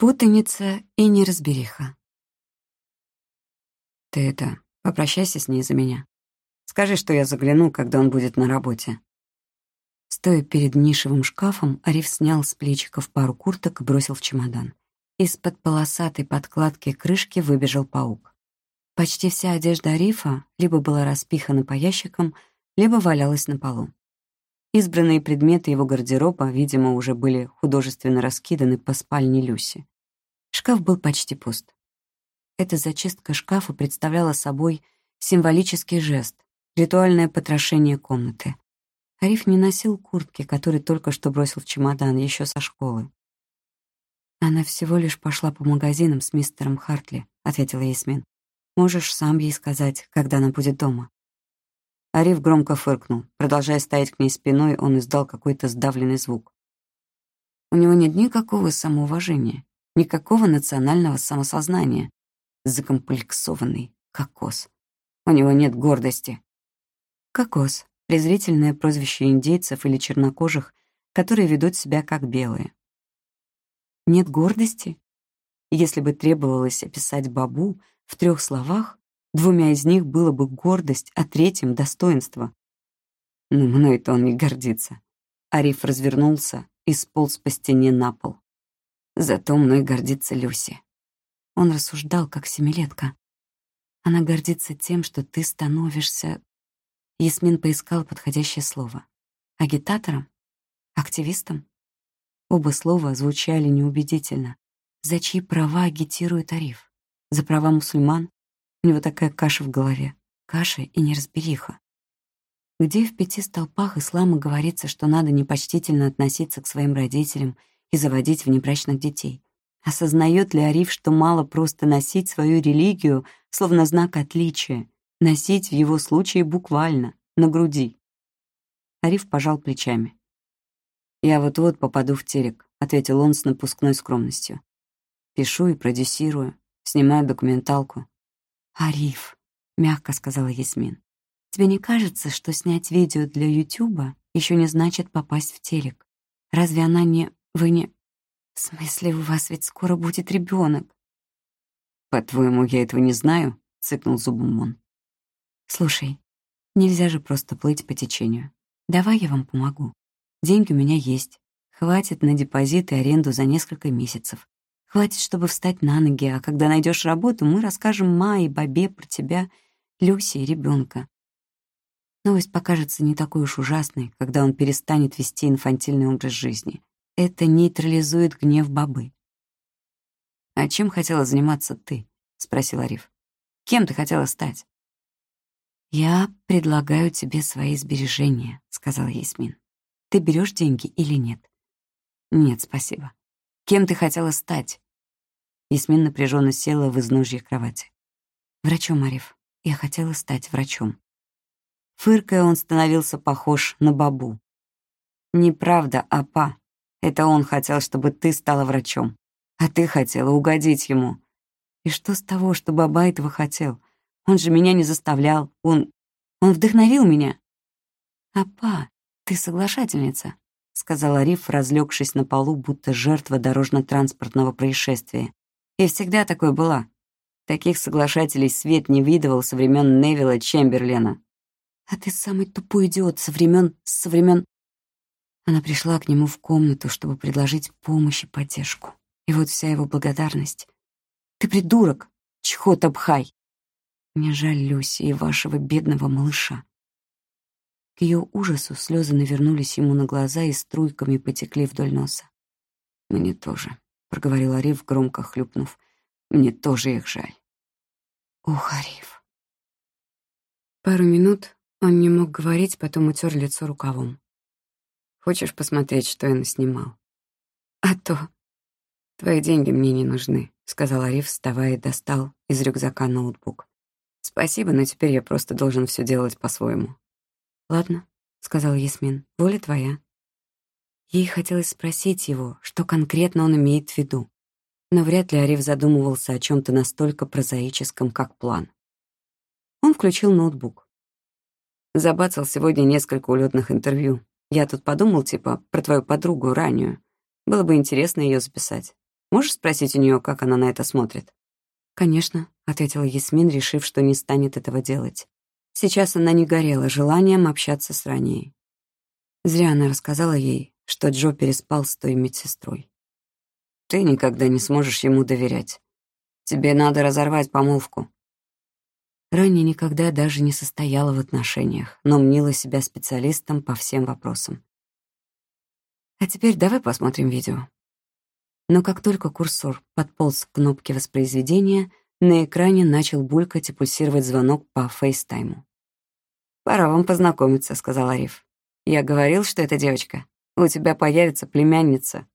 Путаница и неразбериха. Ты это, попрощайся с ней за меня. Скажи, что я загляну, когда он будет на работе. Стоя перед нишевым шкафом, Ариф снял с плечиков пару курток и бросил в чемодан. Из-под полосатой подкладки крышки выбежал паук. Почти вся одежда Арифа либо была распихана по ящикам, либо валялась на полу. Избранные предметы его гардероба, видимо, уже были художественно раскиданы по спальне Люси. Шкаф был почти пуст. Эта зачистка шкафа представляла собой символический жест, ритуальное потрошение комнаты. Ариф не носил куртки, который только что бросил в чемодан, еще со школы. «Она всего лишь пошла по магазинам с мистером Хартли», — ответила Ясмин. «Можешь сам ей сказать, когда она будет дома». Ариф громко фыркнул. Продолжая стоять к ней спиной, он издал какой-то сдавленный звук. У него нет никакого самоуважения, никакого национального самосознания. Закомплексованный кокос. У него нет гордости. Кокос — презрительное прозвище индейцев или чернокожих, которые ведут себя как белые. Нет гордости? Если бы требовалось описать бабу в трех словах, Двумя из них было бы гордость, а третьим — достоинство. Но мной-то он не гордится. Ариф развернулся и сполз по стене на пол. Зато мной гордится Люси. Он рассуждал, как семилетка. Она гордится тем, что ты становишься... Ясмин поискал подходящее слово. Агитатором? Активистом? Оба слова звучали неубедительно. За чьи права агитирует Ариф? За права мусульман? У него такая каша в голове. Каша и неразбериха. Где в пяти столпах ислама говорится, что надо непочтительно относиться к своим родителям и заводить внебрачных детей? Осознает ли Ариф, что мало просто носить свою религию, словно знак отличия, носить в его случае буквально, на груди? Ариф пожал плечами. «Я вот-вот попаду в телек», — ответил он с напускной скромностью. «Пишу и продюсирую, снимаю документалку. «Ариф», — мягко сказала Ясмин, «тебе не кажется, что снять видео для Ютуба еще не значит попасть в телек? Разве она не... Вы не... В смысле, у вас ведь скоро будет ребенок? «По-твоему, я этого не знаю?» — цыкнул зубом он. «Слушай, нельзя же просто плыть по течению. Давай я вам помогу. Деньги у меня есть. Хватит на депозит и аренду за несколько месяцев. Хватит, чтобы встать на ноги, а когда найдешь работу, мы расскажем Ма и Бабе про тебя, Люси и ребенка. Новость покажется не такой уж ужасной, когда он перестанет вести инфантильный образ жизни. Это нейтрализует гнев Бабы. «А чем хотела заниматься ты?» — спросил Ариф. «Кем ты хотела стать?» «Я предлагаю тебе свои сбережения», — сказала Ясмин. «Ты берешь деньги или нет?» «Нет, спасибо. Кем ты хотела стать?» Ясмин напряженно села в изножье кровати. «Врачом, Ариф. Я хотела стать врачом». Фыркая, он становился похож на бабу. «Неправда, апа. Это он хотел, чтобы ты стала врачом. А ты хотела угодить ему. И что с того, что баба этого хотел? Он же меня не заставлял. Он... он вдохновил меня». «Апа, ты соглашательница сказал Ариф, разлегшись на полу, будто жертва дорожно-транспортного происшествия. И всегда такой была. Таких соглашателей свет не видывал со времен Невилла Чемберлена. «А ты самый тупой идиот со времен... со времен...» Она пришла к нему в комнату, чтобы предложить помощь и поддержку. И вот вся его благодарность. «Ты придурок! Чхот бхай. Мне жаль Люси и вашего бедного малыша. К ее ужасу слезы навернулись ему на глаза и струйками потекли вдоль носа. «Мне тоже», — проговорил Ариф, громко хлюпнув. «Мне тоже их жаль». «Ох, Ариф». Пару минут он не мог говорить, потом утер лицо рукавом. «Хочешь посмотреть, что я наснимал?» «А то». «Твои деньги мне не нужны», — сказал Ариф, вставая и достал из рюкзака ноутбук. «Спасибо, но теперь я просто должен все делать по-своему». «Ладно», — сказал Ясмин, — «воля твоя». Ей хотелось спросить его, что конкретно он имеет в виду. Но вряд ли Ариф задумывался о чем-то настолько прозаическом, как план. Он включил ноутбук. Забацал сегодня несколько улетных интервью. Я тут подумал, типа, про твою подругу раннюю. Было бы интересно ее записать. Можешь спросить у нее, как она на это смотрит?» «Конечно», — ответила Ясмин, решив, что не станет этого делать. Сейчас она не горела желанием общаться с Раней. Зря она рассказала ей, что Джо переспал с той медсестрой. «Ты никогда не сможешь ему доверять. Тебе надо разорвать помолвку». Ранее никогда даже не состояла в отношениях, но мнила себя специалистом по всем вопросам. А теперь давай посмотрим видео. Но как только курсор подполз к кнопке воспроизведения, на экране начал булькать и пульсировать звонок по фейстайму. «Пора вам познакомиться», — сказал Ариф. «Я говорил, что это девочка. У тебя появится племянница».